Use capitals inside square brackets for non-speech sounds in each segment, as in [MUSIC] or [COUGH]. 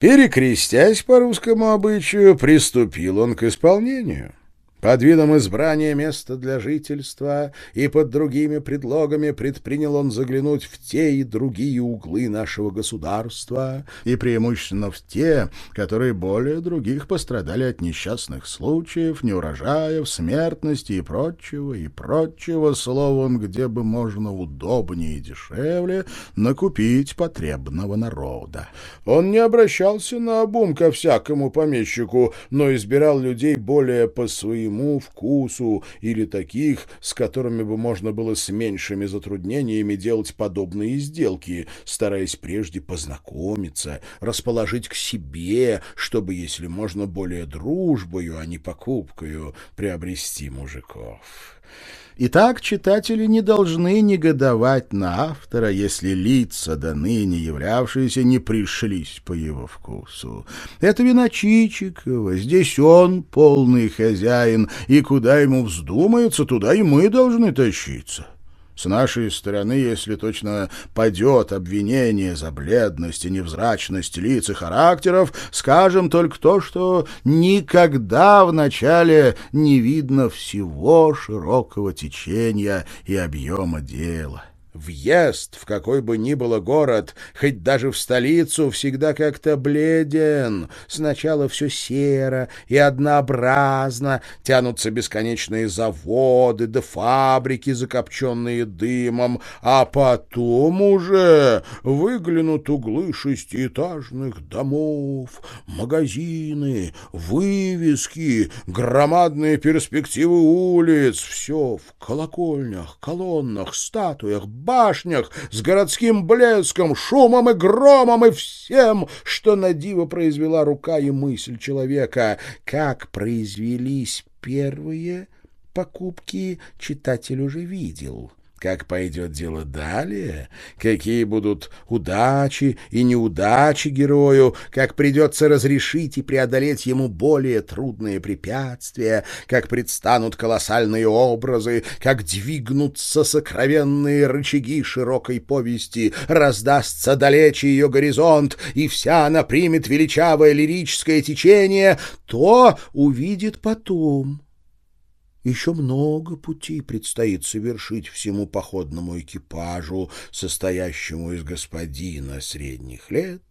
Перекрестясь по русскому обычаю, приступил он к исполнению. Под видом избрания места для жительства и под другими предлогами предпринял он заглянуть в те и другие углы нашего государства, и преимущественно в те, которые более других пострадали от несчастных случаев, неурожаев, смертности и прочего, и прочего, словом, где бы можно удобнее и дешевле накупить потребного народа. Он не обращался на обум ко всякому помещику, но избирал людей более по своим своему вкусу или таких, с которыми бы можно было с меньшими затруднениями делать подобные сделки, стараясь прежде познакомиться, расположить к себе, чтобы, если можно, более дружбою, а не покупкою приобрести мужиков. Итак, читатели не должны негодовать на автора, если лица, до ныне являвшиеся, не пришлись по его вкусу. Это вина Чичикова, здесь он полный хозяин, и куда ему вздумается, туда и мы должны тащиться. С нашей стороны, если точно падет обвинение за бледность и невзрачность лиц и характеров, скажем только то, что никогда вначале не видно всего широкого течения и объема дела. Въезд в какой бы ни было город, хоть даже в столицу, всегда как-то бледен. Сначала все серо и однообразно, тянутся бесконечные заводы да фабрики, закопченные дымом, а потом уже выглянут углы шестиэтажных домов, магазины, вывески, громадные перспективы улиц, все в колокольнях, колоннах, статуях, башнях, с городским блеском, шумом и громом и всем, что на диво произвела рука и мысль человека. Как произвелись первые покупки, читатель уже видел. Как пойдет дело далее, какие будут удачи и неудачи герою, как придется разрешить и преодолеть ему более трудные препятствия, как предстанут колоссальные образы, как двигнутся сокровенные рычаги широкой повести, раздастся далече ее горизонт, и вся она примет величавое лирическое течение, то увидит потом еще много пути предстоит совершить всему походному экипажу, состоящему из господина средних лет,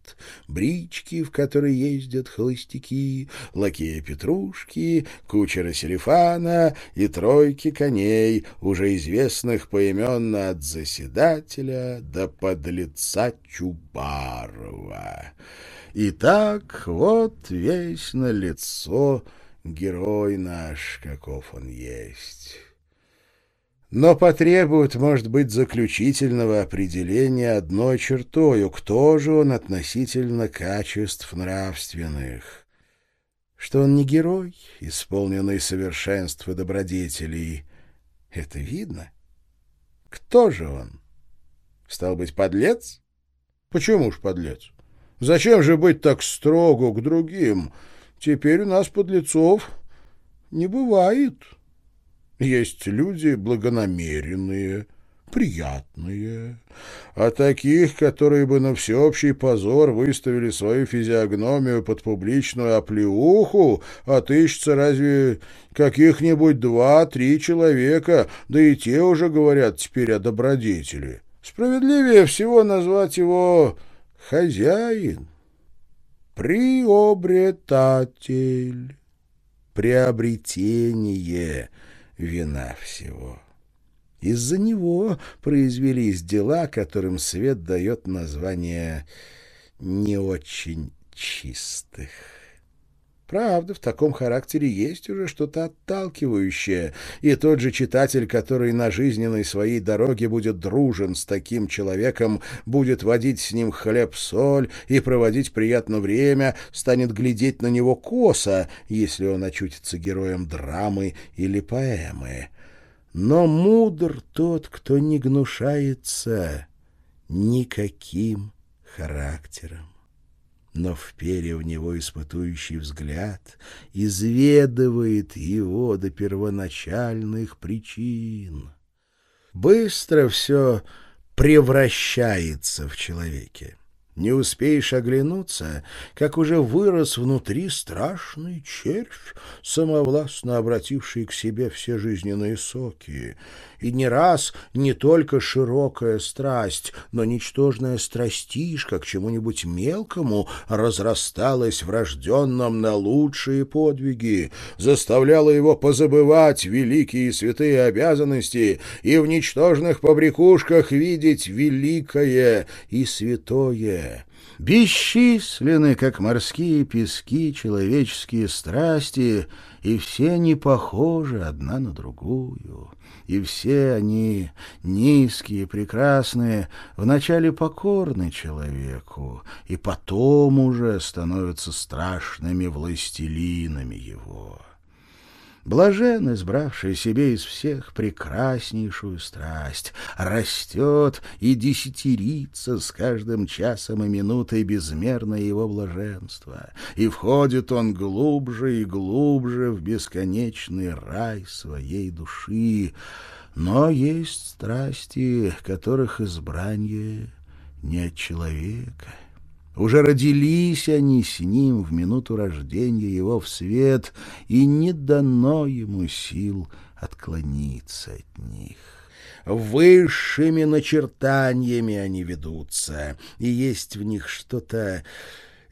брички, в которой ездят холостяки, лакея Петрушки, кучера Селифана и тройки коней, уже известных поименно от заседателя до подлеца Чубарова. Итак, вот весь на лицо герой наш, каков он есть. Но потребует, может быть, заключительного определения одной чертою, кто же он относительно качеств нравственных. Что он не герой, исполненный совершенств и добродетелей, это видно. Кто же он? Стал быть, подлец? Почему ж подлец? Зачем же быть так строго к другим, — Теперь у нас подлецов не бывает. Есть люди благонамеренные, приятные, а таких, которые бы на всеобщий позор выставили свою физиогномию под публичную оплеуху, отыщется разве каких-нибудь два-три человека, да и те уже говорят теперь о добродетели. Справедливее всего назвать его хозяин приобретатель, приобретение вина всего. Из-за него произвелись дела, которым свет дает название «не очень чистых». Правда, в таком характере есть уже что-то отталкивающее, и тот же читатель, который на жизненной своей дороге будет дружен с таким человеком, будет водить с ним хлеб-соль и проводить приятное время, станет глядеть на него косо, если он очутится героем драмы или поэмы. Но мудр тот, кто не гнушается никаким характером но, вперев в него испытующий взгляд, изведывает его до первоначальных причин. Быстро все превращается в человеке. Не успеешь оглянуться, как уже вырос внутри страшный червь, самовластно обративший к себе все жизненные соки. И не раз не только широкая страсть, но ничтожная страстишка к чему-нибудь мелкому разрасталась в рожденном на лучшие подвиги, заставляла его позабывать великие и святые обязанности и в ничтожных побрякушках видеть великое и святое. Бесчисленны, как морские пески, человеческие страсти, и все не похожи одна на другую. И все они, низкие, прекрасные, вначале покорны человеку, и потом уже становятся страшными властелинами его. Блажен, избравший себе из всех прекраснейшую страсть, растет и десятерится с каждым часом и минутой безмерное его блаженство, и входит он глубже и глубже в бесконечный рай своей души. Но есть страсти, которых избрание не от человека — уже родились они с ним в минуту рождения его в свет, и не дано ему сил отклониться от них. Высшими начертаниями они ведутся, и есть в них что-то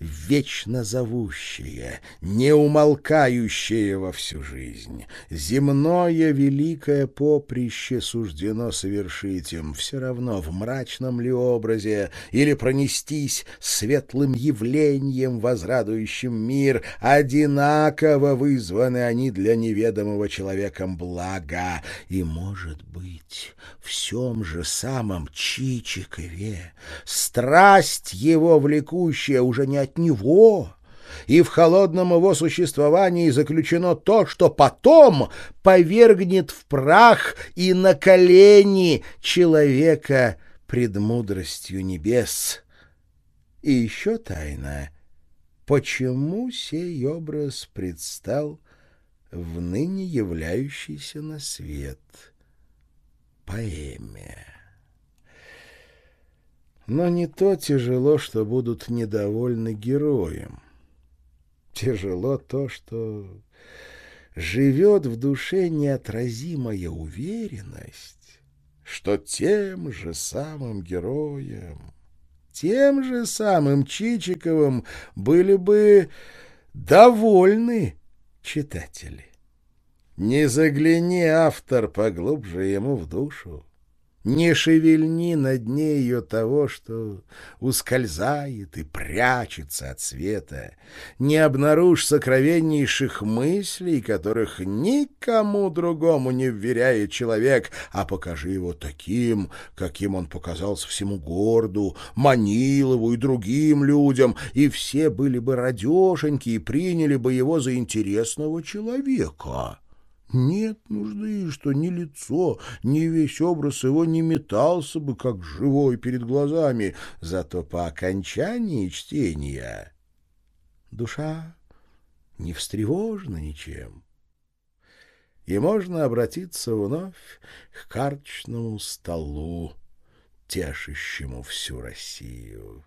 вечно зовущее, неумолкающее во всю жизнь. Земное великое поприще суждено совершить им, все равно в мрачном ли образе, или пронестись светлым явлением, возрадующим мир, одинаково вызваны они для неведомого человеком блага. И, может быть, в всем же самом Чичикове страсть его влекущая уже не от него, и в холодном его существовании заключено то, что потом повергнет в прах и на колени человека пред мудростью небес. И еще тайна, почему сей образ предстал в ныне являющийся на свет поэме. Но не то тяжело, что будут недовольны героем. Тяжело то, что живет в душе неотразимая уверенность, что тем же самым героем, тем же самым Чичиковым были бы довольны читатели. Не загляни, автор, поглубже ему в душу, не шевельни над нею того, что ускользает и прячется от света. Не обнаружь сокровеннейших мыслей, которых никому другому не вверяет человек, а покажи его таким, каким он показался всему городу, Манилову и другим людям, и все были бы радешеньки и приняли бы его за интересного человека». Нет нужды, что ни лицо, ни весь образ его не метался бы, как живой перед глазами, зато по окончании чтения душа не встревожена ничем. И можно обратиться вновь к карточному столу, тешащему всю Россию.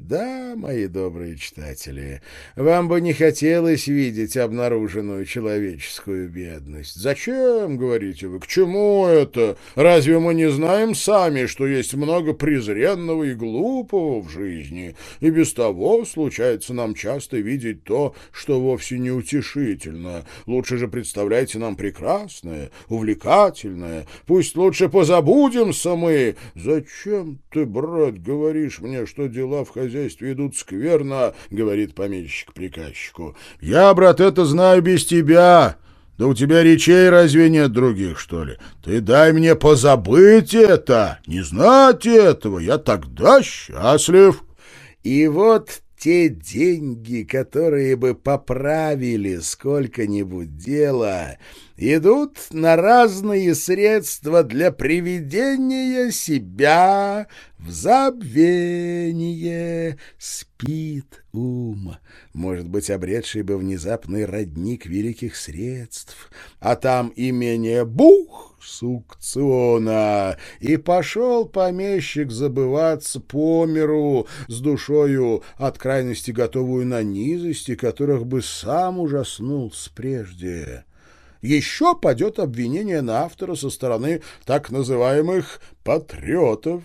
Да, мои добрые читатели, вам бы не хотелось видеть обнаруженную человеческую бедность. Зачем, говорите вы, к чему это? Разве мы не знаем сами, что есть много презренного и глупого в жизни? И без того случается нам часто видеть то, что вовсе не утешительно. Лучше же представляйте нам прекрасное, увлекательное. Пусть лучше позабудемся мы. Зачем ты, брат, говоришь мне, что дела в хозяйстве хозяйстве идут скверно, — говорит помещик приказчику. — Я, брат, это знаю без тебя. Да у тебя речей разве нет других, что ли? Ты дай мне позабыть это, не знать этого, я тогда счастлив. И вот те деньги, которые бы поправили сколько-нибудь дело, идут на разные средства для приведения себя в забвение. Спит ум, может быть, обретший бы внезапный родник великих средств, а там имение Бух сукциона, и пошел помещик забываться по миру с душою от крайности готовую на низости, которых бы сам ужаснулся прежде. Еще падет обвинение на автора со стороны так называемых «патриотов»,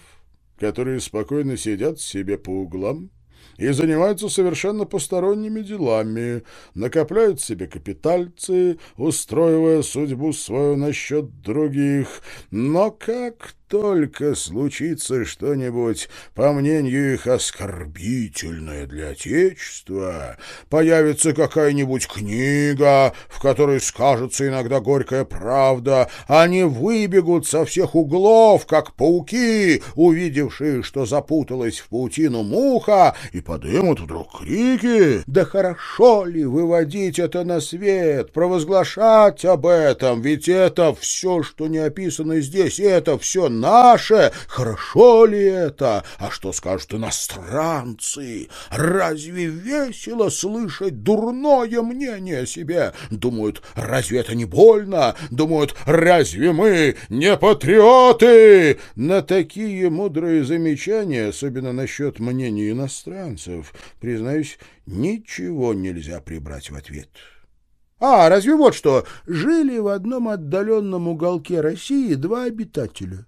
которые спокойно сидят себе по углам и занимаются совершенно посторонними делами, накопляют себе капитальцы, устроивая судьбу свою насчет других. Но как только случится что-нибудь, по мнению их, оскорбительное для Отечества, появится какая-нибудь книга, в которой скажется иногда горькая правда, они выбегут со всех углов, как пауки, увидевшие, что запуталась в паутину муха, и подымут вдруг крики. Да хорошо ли выводить это на свет, провозглашать об этом, ведь это все, что не описано здесь, это все наше. Хорошо ли это? А что скажут иностранцы? Разве весело слышать дурное мнение о себе? Думают, разве это не больно? Думают, разве мы не патриоты? На такие мудрые замечания, особенно насчет мнений иностранцев, признаюсь, ничего нельзя прибрать в ответ. А, разве вот что, жили в одном отдаленном уголке России два обитателя.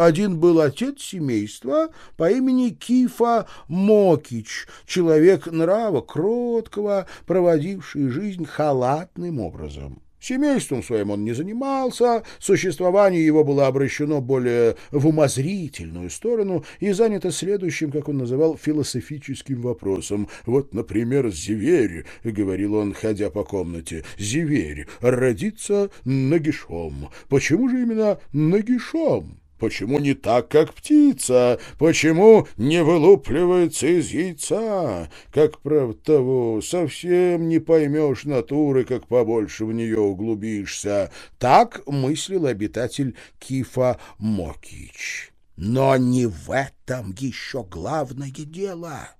Один был отец семейства по имени Кифа Мокич, человек нрава кроткого, проводивший жизнь халатным образом. Семейством своим он не занимался, существование его было обращено более в умозрительную сторону и занято следующим, как он называл, философическим вопросом. «Вот, например, зверь», — говорил он, ходя по комнате, — «зверь родится нагишом. Почему же именно нагишом?» Почему не так, как птица? Почему не вылупливается из яйца? Как, правда, того, совсем не поймешь натуры, как побольше в нее углубишься. Так мыслил обитатель Кифа Мокич. Но не в этом еще главное дело.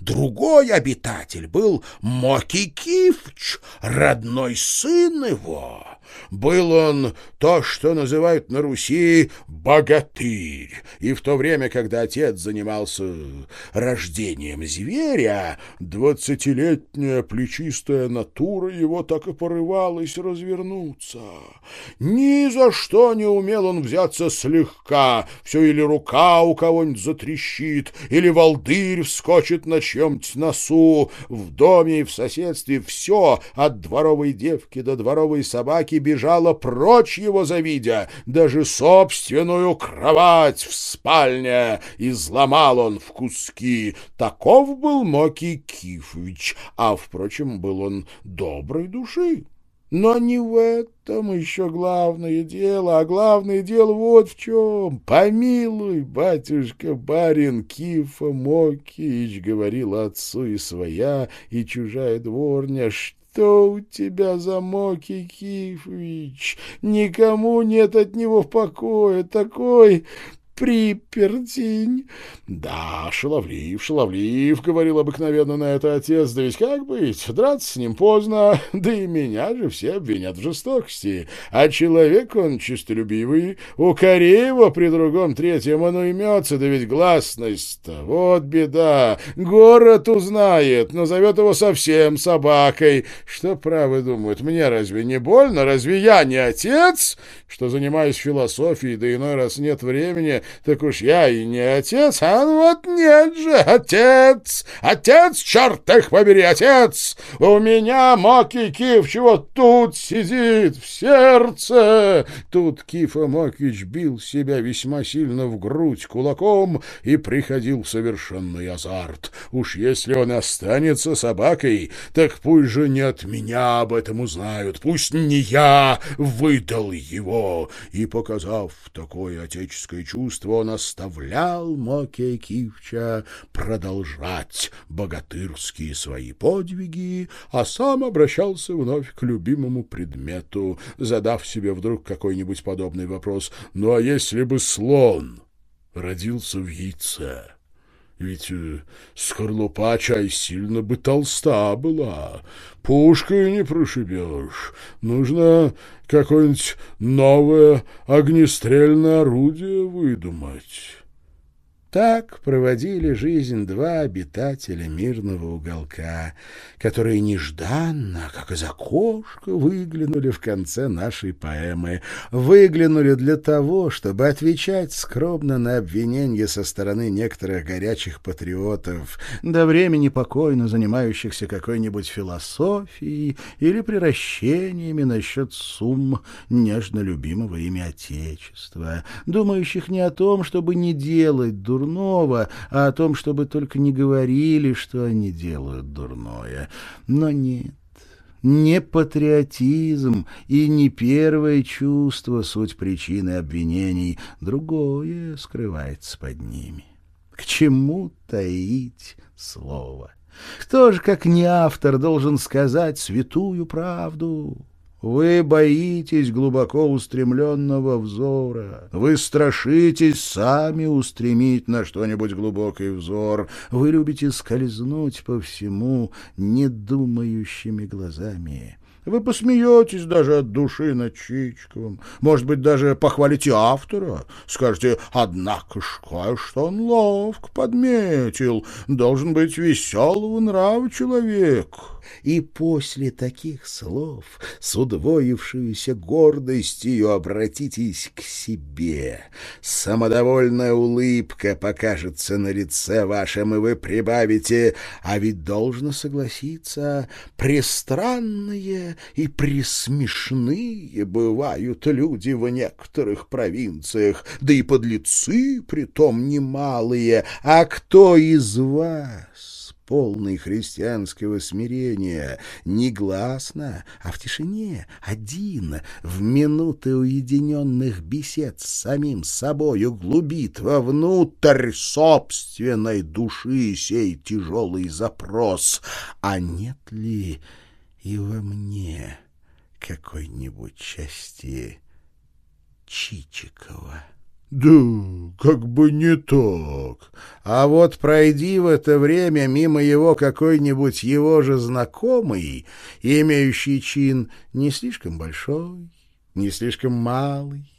Другой обитатель был Моки Кифч, родной сын его. Был он то, что называют на Руси богатырь, и в то время, когда отец занимался рождением зверя, двадцатилетняя плечистая натура его так и порывалась развернуться. Ни за что не умел он взяться слегка, все или рука у кого-нибудь затрещит, или волдырь вскочит на чьем-то носу, в доме и в соседстве все, от дворовой девки до дворовой собаки, бежала прочь его завидя, даже собственную кровать в спальне изломал он в куски. Таков был Моки Кифович, а, впрочем, был он доброй души. Но не в этом еще главное дело, а главное дело вот в чем. Помилуй, батюшка, барин Кифа Мокич, говорил отцу и своя, и чужая дворня, что у тебя за Моки Кифович? Никому нет от него покоя. Такой припертень. Да, шаловлив, шаловлив, говорил обыкновенно на это отец, да ведь как быть, драться с ним поздно, [LAUGHS] да и меня же все обвинят в жестокости, а человек он чистолюбивый, у Кореева при другом третьем он уймется, да ведь гласность-то, вот беда, город узнает, назовет его совсем собакой, что правы думают, мне разве не больно, разве я не отец, что занимаюсь философией, да иной раз нет времени, так уж я и не отец, а вот нет же, отец, отец, черт их побери, отец, у меня Моки чего тут сидит, в сердце. Тут Кифа Мокич бил себя весьма сильно в грудь кулаком и приходил совершенный азарт. Уж если он останется собакой, так пусть же не от меня об этом узнают, пусть не я выдал его. И, показав такое отеческое чувство, чувство он оставлял Моке Кивча продолжать богатырские свои подвиги, а сам обращался вновь к любимому предмету, задав себе вдруг какой-нибудь подобный вопрос. «Ну а если бы слон родился в яйце. Ведь э, скорлупа чай сильно бы толста была. Пушкой не прошибешь. Нужно какое-нибудь новое огнестрельное орудие выдумать». Так проводили жизнь два обитателя мирного уголка, которые нежданно, как из окошка, выглянули в конце нашей поэмы. Выглянули для того, чтобы отвечать скромно на обвинения со стороны некоторых горячих патриотов, до времени покойно занимающихся какой-нибудь философией или приращениями насчет сумм нежно любимого ими Отечества, думающих не о том, чтобы не делать дурного, дурного, а о том, чтобы только не говорили, что они делают дурное. Но нет. Не патриотизм и не первое чувство суть причины обвинений, другое скрывается под ними. К чему таить слово? Кто же, как не автор, должен сказать святую правду? Вы боитесь глубоко устремленного взора. Вы страшитесь сами устремить на что-нибудь глубокий взор. Вы любите скользнуть по всему недумающими глазами. Вы посмеетесь даже от души над Чичковым. Может быть, даже похвалите автора. Скажете, однако ж что он ловко подметил. Должен быть веселого нрава человек. И после таких слов с удвоившуюся гордостью обратитесь к себе. Самодовольная улыбка покажется на лице вашем, и вы прибавите, а ведь должно согласиться, пристранные и присмешные бывают люди в некоторых провинциях, да и подлецы притом немалые. А кто из вас полный христианского смирения, негласно, а в тишине, один, в минуты уединенных бесед с самим собой углубит вовнутрь собственной души сей тяжелый запрос, а нет ли и во мне какой-нибудь части Чичикова? Да, как бы не так. А вот пройди в это время мимо его какой-нибудь его же знакомый, имеющий чин не слишком большой, не слишком малый,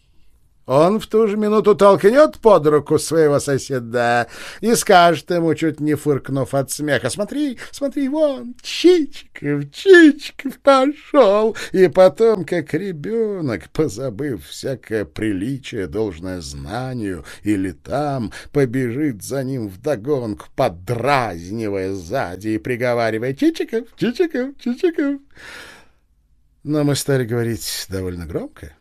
он в ту же минуту толкнет под руку своего соседа и скажет ему, чуть не фыркнув от смеха, «Смотри, смотри, вон, Чичиков, Чичиков пошел!» И потом, как ребенок, позабыв всякое приличие, должное знанию, или там, побежит за ним вдогонку, подразнивая сзади и приговаривая «Чичиков, Чичиков, Чичиков!» Но мы стали говорить довольно громко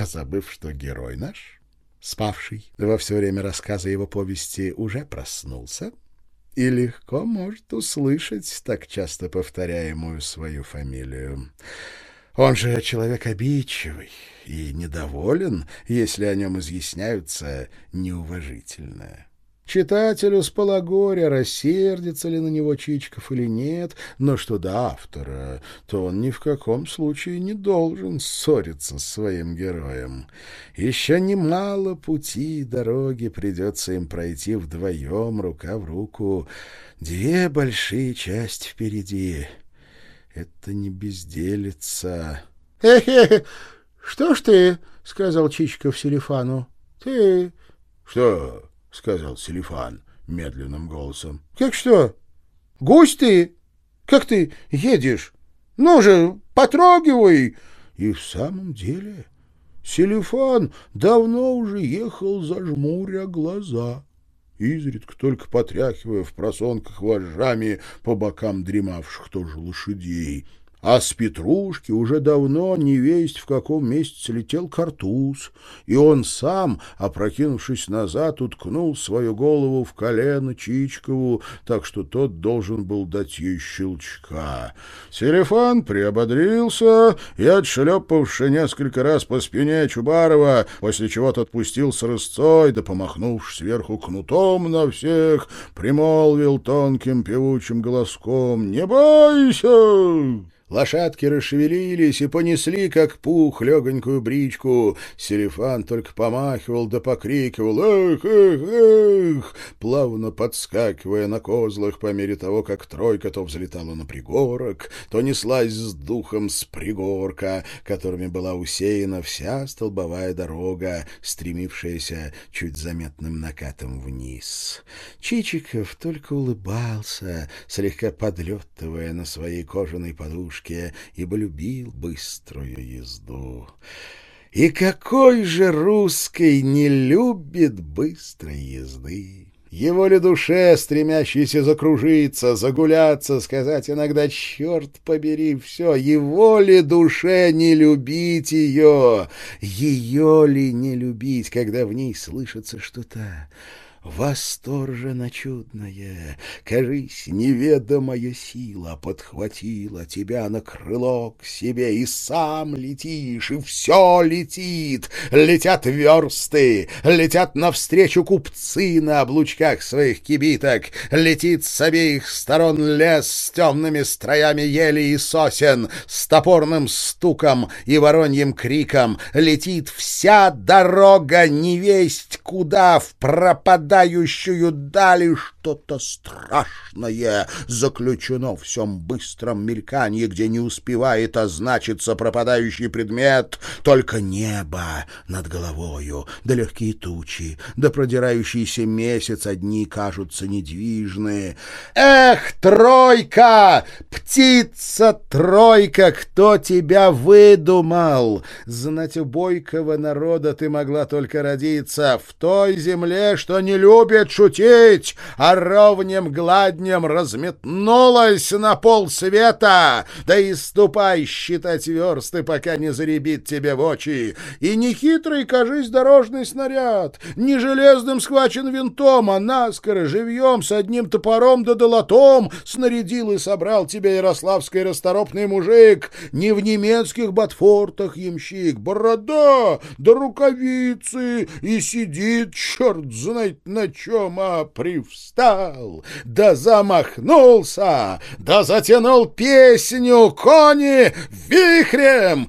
позабыв, что герой наш, спавший во все время рассказа его повести, уже проснулся и легко может услышать так часто повторяемую свою фамилию. Он же человек обидчивый и недоволен, если о нем изъясняются неуважительно. Читателю с полагоря, рассердится ли на него Чичков или нет, но что до автора, то он ни в каком случае не должен ссориться с своим героем. Еще немало пути и дороги придется им пройти вдвоем, рука в руку. Две большие части впереди. Это не безделица. — Хе-хе, что ж ты, — сказал Чичиков Селифану, — ты... — Что? — сказал Селифан медленным голосом. — Как что? Гусь ты? Как ты едешь? Ну же, потрогивай! И в самом деле Селифан давно уже ехал, зажмуря глаза, изредка только потряхивая в просонках вожжами по бокам дремавших тоже лошадей — а с Петрушки уже давно не весть в каком месяце летел картуз, и он сам, опрокинувшись назад, уткнул свою голову в колено Чичкову, так что тот должен был дать ей щелчка. Селефан приободрился и, отшлепавши несколько раз по спине Чубарова, после чего тот пустился рысцой, да, помахнувши сверху кнутом на всех, примолвил тонким певучим голоском «Не бойся!» Лошадки расшевелились и понесли, как пух, легонькую бричку. Селифан только помахивал да покрикивал «Эх, эх, эх!», плавно подскакивая на козлах по мере того, как тройка то взлетала на пригорок, то неслась с духом с пригорка, которыми была усеяна вся столбовая дорога, стремившаяся чуть заметным накатом вниз. Чичиков только улыбался, слегка подлетывая на своей кожаной подушке, ибо любил быструю езду. И какой же русский не любит быстрой езды? Его ли душе, стремящейся закружиться, загуляться, сказать иногда «черт побери, все», его ли душе не любить ее, ее ли не любить, когда в ней слышится что-то восторженно чудное. Кажись, неведомая сила подхватила тебя на крыло к себе, и сам летишь, и все летит. Летят версты, летят навстречу купцы на облучках своих кибиток, летит с обеих сторон лес с темными строями ели и сосен, с топорным стуком и вороньим криком, летит вся дорога невесть куда в пропад пропадающую дали что-то страшное заключено в всем быстром мелькании, где не успевает означиться пропадающий предмет, только небо над головою, да легкие тучи, да продирающийся месяц одни кажутся недвижные. Эх, тройка! Птица тройка! Кто тебя выдумал? Знать у бойкого народа ты могла только родиться в той земле, что не любит шутить, а ровнем гладнем разметнулась на пол света. Да и ступай считать версты, пока не заребит тебе в очи. И не хитрый, кажись, дорожный снаряд, не железным схвачен винтом, а наскоро, живьем, с одним топором да долотом снарядил и собрал тебе ярославский расторопный мужик, не в немецких ботфортах ямщик, борода да рукавицы, и сидит, черт знает на чем, а привстал, да замахнулся, да затянул песню кони вихрем,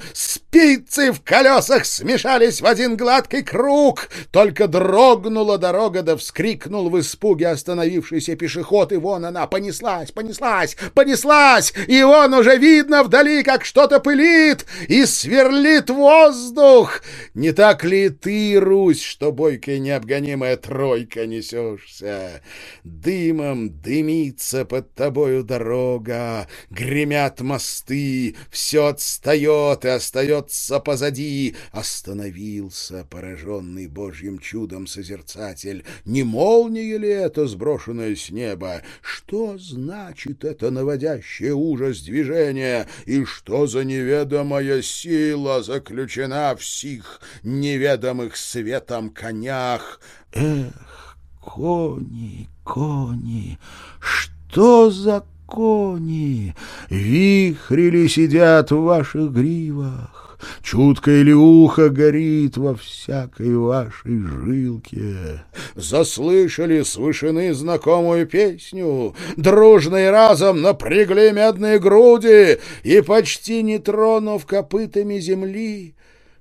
спицы в колесах смешались в один гладкий круг, только дрогнула дорога, да вскрикнул в испуге остановившийся пешеход, и вон она понеслась, понеслась, понеслась, и вон уже видно вдали, как что-то пылит. И сверлит воздух. Не так ли ты, Русь, что бойкая необгонимая тройка, несешься. Дымом дымится под тобою дорога, гремят мосты, все отстает и остается позади. Остановился пораженный Божьим чудом созерцатель. Не молния ли это, сброшенное с неба? Что значит это наводящее ужас движение? И что за неведомая сила заключена в сих неведомых светом конях? Эх, кони, кони, что за кони? Вихрили сидят в ваших гривах, Чуткое ли ухо горит во всякой вашей жилке? Заслышали с вышины знакомую песню, Дружный разом напрягли медные груди И, почти не тронув копытами земли,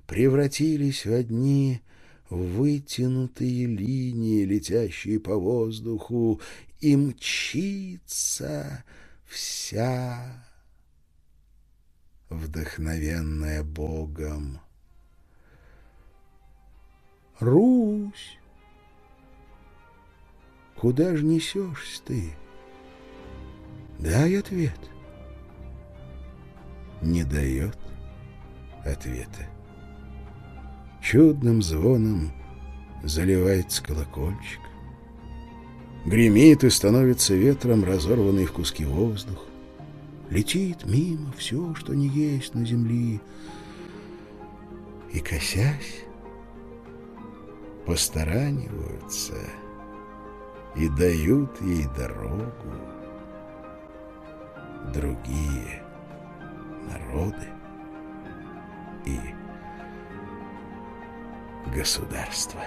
Превратились в одни вытянутые линии, летящие по воздуху, и мчится вся вдохновенная Богом. Русь, куда ж несешься ты? Дай ответ. Не дает ответа. Чудным звоном заливается колокольчик. Гремит и становится ветром разорванный в куски воздух. Летит мимо все, что не есть на земле. И, косясь, постараниваются и дают ей дорогу другие народы и государства.